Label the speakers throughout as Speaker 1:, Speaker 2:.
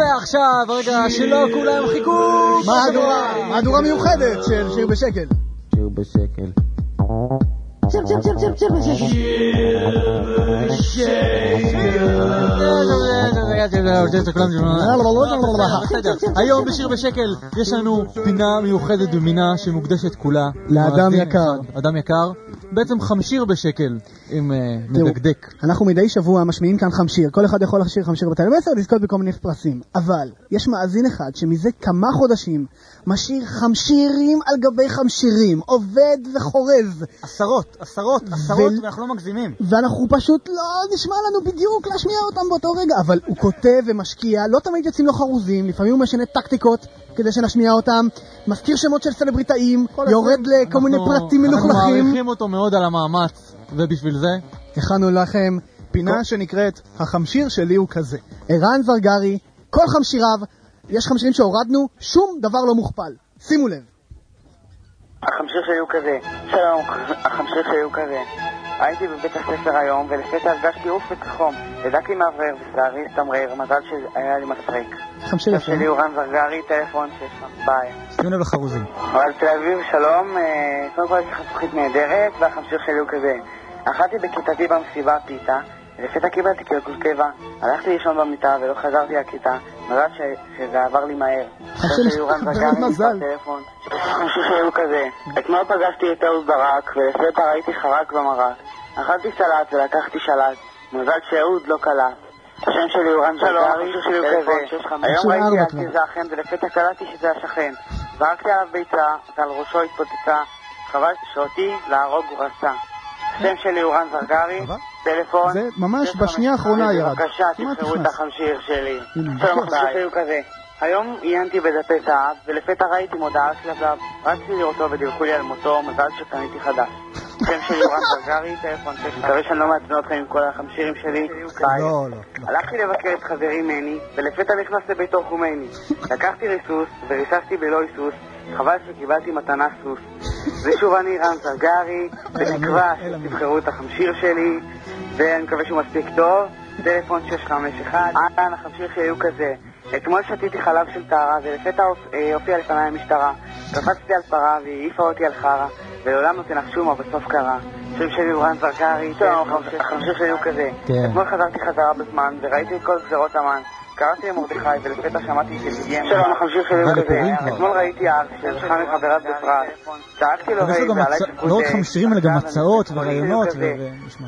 Speaker 1: ועכשיו, רגע שלא כולם חיכו.
Speaker 2: מהדורה, מהדורה מיוחדת של שיר בשקל.
Speaker 3: שיר בשקל.
Speaker 2: שיר, שיר, שיר, שיר, שיר
Speaker 1: היום בשיר בשקל יש לנו פינה מיוחדת ומינה שמוקדשת כולה
Speaker 2: לאדם יקר.
Speaker 1: אדם יקר, בעצם חמשיר בשקל, אם נדקדק.
Speaker 2: אנחנו מדי שבוע משמיעים כאן חמשיר, כל אחד יכול לשיר חמשיר בטלוויזיה ולזכות בכל מיני פרסים. אבל יש מאזין אחד שמזה כמה חודשים משאיר חמשירים על גבי חמשירים, עובד וחורז,
Speaker 1: עשרות, עשרות, עשרות, ואנחנו לא מגזימים.
Speaker 2: ואנחנו פשוט לא נשמע לנו בדיוק להשמיע אותם באותו רגע, אבל הוא כותב ומשקיע, לא תמיד יוצאים לו חרוזים, לפעמים הוא משנה טקטיקות כדי שנשמיע אותם, מזכיר שמות של סלבריטאים, יורד לכל מיני
Speaker 1: אנחנו-
Speaker 2: פרטים
Speaker 1: אנחנו
Speaker 2: מלוכלכים.
Speaker 1: מעריכים אותו מאוד על המאמץ, ובשביל זה,
Speaker 2: הכנו לכם
Speaker 4: פינה שנקראת החמשיר שלי הוא כזה.
Speaker 2: ערן זרגרי, כל חמשיריו, יש חמשירים שהורדנו, שום דבר לא מוכפל. שימו לב.
Speaker 5: החמשיר שלי הוא כזה. שלום, החמשיר שלי הוא כזה. הייתי בבית הספר היום, ולפתע הרגשתי עוף וחום. הדלקתי מאוורר ושערי הסתמרר, מזל שהיה לי.
Speaker 2: חמשיר
Speaker 5: השם
Speaker 2: יפה.
Speaker 5: שלי הוא רן זרגרי, טלפון 6 ביי.
Speaker 1: שימו לב לחרוזים.
Speaker 5: אבל תל אביב, שלום, אה, קודם כל יש לך זכוכית נהדרת, והחמשיר שלי הוא כזה. אכלתי בכיתתי במסיבה פיתה, ולפתע קיבלתי קלקול קיבה. הלכתי לישון במיטה ולא חזרתי לכיתה, מזל שזה עבר לי מהר.
Speaker 2: חמשיר
Speaker 5: השם שלי הוא רן
Speaker 2: באמת
Speaker 5: זרגרי,
Speaker 2: מזל.
Speaker 5: מספר טלפון. החמשיר שלי הוא כזה. אתמול פגשתי את אהוד ברק, ולפתע ראיתי חרק במרק. אכלתי סלט ולקחתי שלט, מזל שאהוד לא קלט. השם שלי הוא רן זרגרי, שלי הוא כזה. היום ראיתי על
Speaker 2: כבר.
Speaker 5: תזרחם ולפתע קלטתי שזה השכן. זרקתי עליו ביצה, ועל ראשו התפוצצה. חבל שאותי להרוג הוא רצה. השם שלי הוא רן זרגרי, טלפון.
Speaker 4: זה ממש בשנייה האחרונה ירד.
Speaker 5: בבקשה, תבחרו את. החמשיר שלי. שלום. החמשיר שלי הוא כזה. היום עיינתי בדפי זהב, ולפתע ראיתי מודעה של. רצתי לראותו ודיווחו לי על מותו, מזל שקניתי חדש. השם שלי הוא רן זרגרי, טלפון 6. מקווה שאני לא מעצבן אתכם עם כל החמשירים שלי. ביי.
Speaker 4: לא, לא. לא.
Speaker 5: הלכתי לבקר את חברי מני, ולפתע נכנס לביתו חומייני. לקחתי ריסוס, וריססתי בלא היסוס, חבל שקיבלתי מתנה סוס. ושוב אני רן זרגרי, בתקווה שתבחרו את החמשיר שלי, ואני מקווה שהוא מספיק טוב. טלפון 651, אהלן, החמשיר שלי הוא כזה. אתמול שתיתי חלב של טהרה, ולפתע אה, הופיעה לפניי המשטרה. קפצתי על פרה, והיא העיפה אותי על חרא, ולעולם לא תנחשו מה בסוף קרה. שלי הוא רן החמשיר שלי הוא כזה.
Speaker 1: כן.
Speaker 5: אתמול חזרתי חזרה בזמן, וראיתי את כל גזרות המן. קראתי למרדכי, ולפתע שמעתי שפגיע... שלום, שלי הוא
Speaker 1: אבל
Speaker 5: כזה. אתמול ראיתי אח שזכה מחברת בפרס. צעקתי לו ועליי
Speaker 1: הצ-
Speaker 5: פיקוד
Speaker 1: לא רק חמשירים, אלא גם הצעות ורעיונות.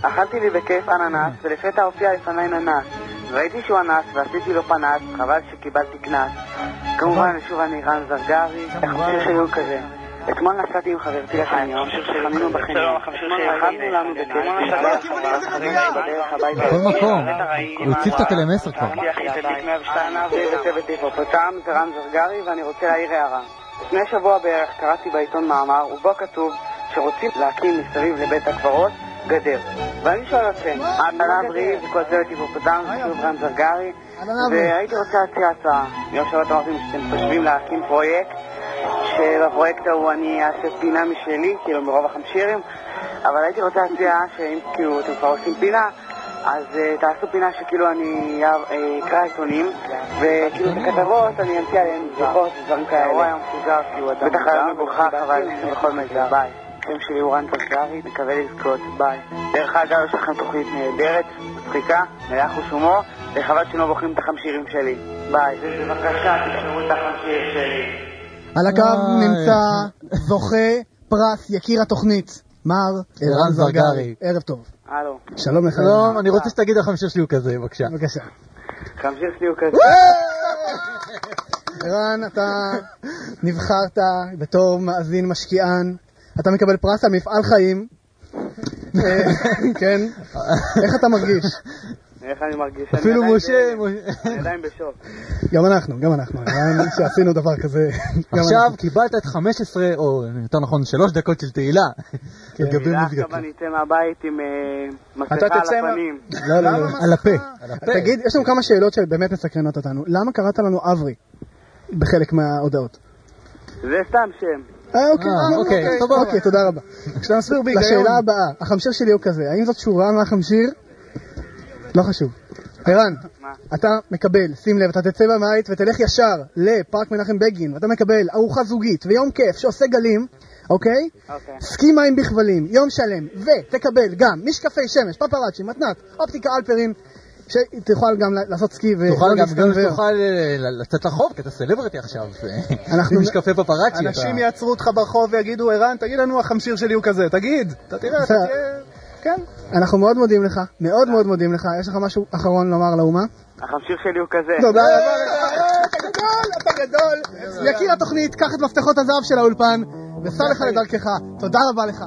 Speaker 5: אכלתי לי בכיף אננס, ולפתע הופיע לפניי ננס. ראיתי שהוא אנס, ועשיתי לו פנס, חבל שקיבלתי קנס. כמובן, שוב אני רן זרגרי, החמשיר שלי הוא כזה. אתמול נסעתי עם חברתי לקניון, חנינו בחניון. אכלנו לנו בדרך הביתה.
Speaker 1: בכל מקום. הוא הציף את הטלמסר כבר.
Speaker 5: היפופוטם, זה זרגרי, ואני רוצה להעיר הערה. לפני שבוע בערך קראתי בעיתון מאמר, ובו כתוב שרוצים להקים מסביב לבית הקברות גדר. ואני שואל אתכם, אהלן אברי וכל צוות היפופוטם, ושוב רן זרגרי. והייתי רוצה להציע הצעה. יום שבת אמרתם שאתם חושבים להקים פרויקט, שבפרויקט ההוא אני אעשה פינה משלי, כאילו מרוב החמשירים, אבל הייתי רוצה להציע שאם כאילו אתם כבר עושים פינה, אז uh, תעשו פינה שכאילו אני uh, אקרא עיתונים, וכאילו את הכתבות אני אמציא עליהן בדיחות ודברים כאלה. בטח היה מגוחך, אבל בכל מקרה, ביי. השם שלי הוא רן טרסארי, מקווה לזכות, ביי. דרך אגב, יש לכם תוכנית נהדרת, מצחיקה, מלאה חוש הומור, וחבל שלא בוחרים את החמשירים שלי. ביי. בבקשה, תקראו את החמשיר שלי.
Speaker 2: על הקו. נמצא זוכה פרס יקיר התוכנית, מר ערן זרגרי. ערב טוב.
Speaker 5: הלו.
Speaker 2: שלום לך.
Speaker 1: שלום, אני רוצה שתגיד החמשיר שלי הוא כזה, בבקשה.
Speaker 2: בבקשה.
Speaker 5: חמשיר שלי הוא כזה.
Speaker 2: ערן, אתה נבחרת בתור מאזין משקיען, אתה מקבל פרס על מפעל חיים. אה, כן. איך אתה מרגיש?
Speaker 5: איך אני מרגיש?
Speaker 1: אפילו משה,
Speaker 5: אני עדיין בשוק.
Speaker 2: גם אנחנו, גם אנחנו. עדיין שעשינו דבר כזה.
Speaker 1: עכשיו. קיבלת את 15, או יותר נכון 3 דקות של תהילה. לגבי
Speaker 5: תהילה. עכשיו אני אצא מהבית עם אה, מסכה
Speaker 4: אתה
Speaker 5: על הפנים.
Speaker 2: לא, לא, לא.
Speaker 1: על הפה.
Speaker 2: תגיד, יש לנו כמה שאלות שבאמת מסקרנות אותנו. למה קראת לנו אברי בחלק מההודעות?
Speaker 5: זה סתם שם.
Speaker 2: אה, אוקיי,
Speaker 1: אה,
Speaker 2: אה,
Speaker 1: אוקיי, סבבה.
Speaker 2: אוקיי, תודה רבה.
Speaker 4: כשאתה מסביר בהיגיון.
Speaker 2: לשאלה הבאה, החמשיר שלי הוא כזה, האם זאת שורה מהחמשיר? לא חשוב. ערן? אתה מקבל, שים לב, אתה תצא מהבית ותלך ישר לפארק מנחם בגין, ואתה מקבל ארוחה זוגית ויום כיף שעושה גלים, אוקיי?
Speaker 5: אוקיי.
Speaker 2: סקי מים בכבלים, יום שלם, ותקבל גם משקפי שמש, פפראצ'י, מתנת, אופטיקה אלפרין, שתוכל גם לעשות סקי ו...
Speaker 1: תוכל
Speaker 2: לא
Speaker 1: גם, גם לצאת לחוף, כי אתה סלבריטי עכשיו.
Speaker 2: אנחנו-
Speaker 1: עם משקפי פפראצ'י.
Speaker 4: אנשים יעצרו אותך ברחוב ויגידו, ערן, תגיד לנו החמשיר שלי הוא כזה, תגיד, אתה תראה, אתה. תהיה... כן.
Speaker 2: אנחנו מאוד מודים לך, מאוד מאוד מודים לך. יש לך משהו אחרון לומר לאומה?
Speaker 5: החמשיר שלי הוא כזה.
Speaker 2: תודה רבה לך. אתה גדול, אתה גדול. יקיר התוכנית, קח את מפתחות הזהב של האולפן, וסע לך לדרכך. תודה רבה לך.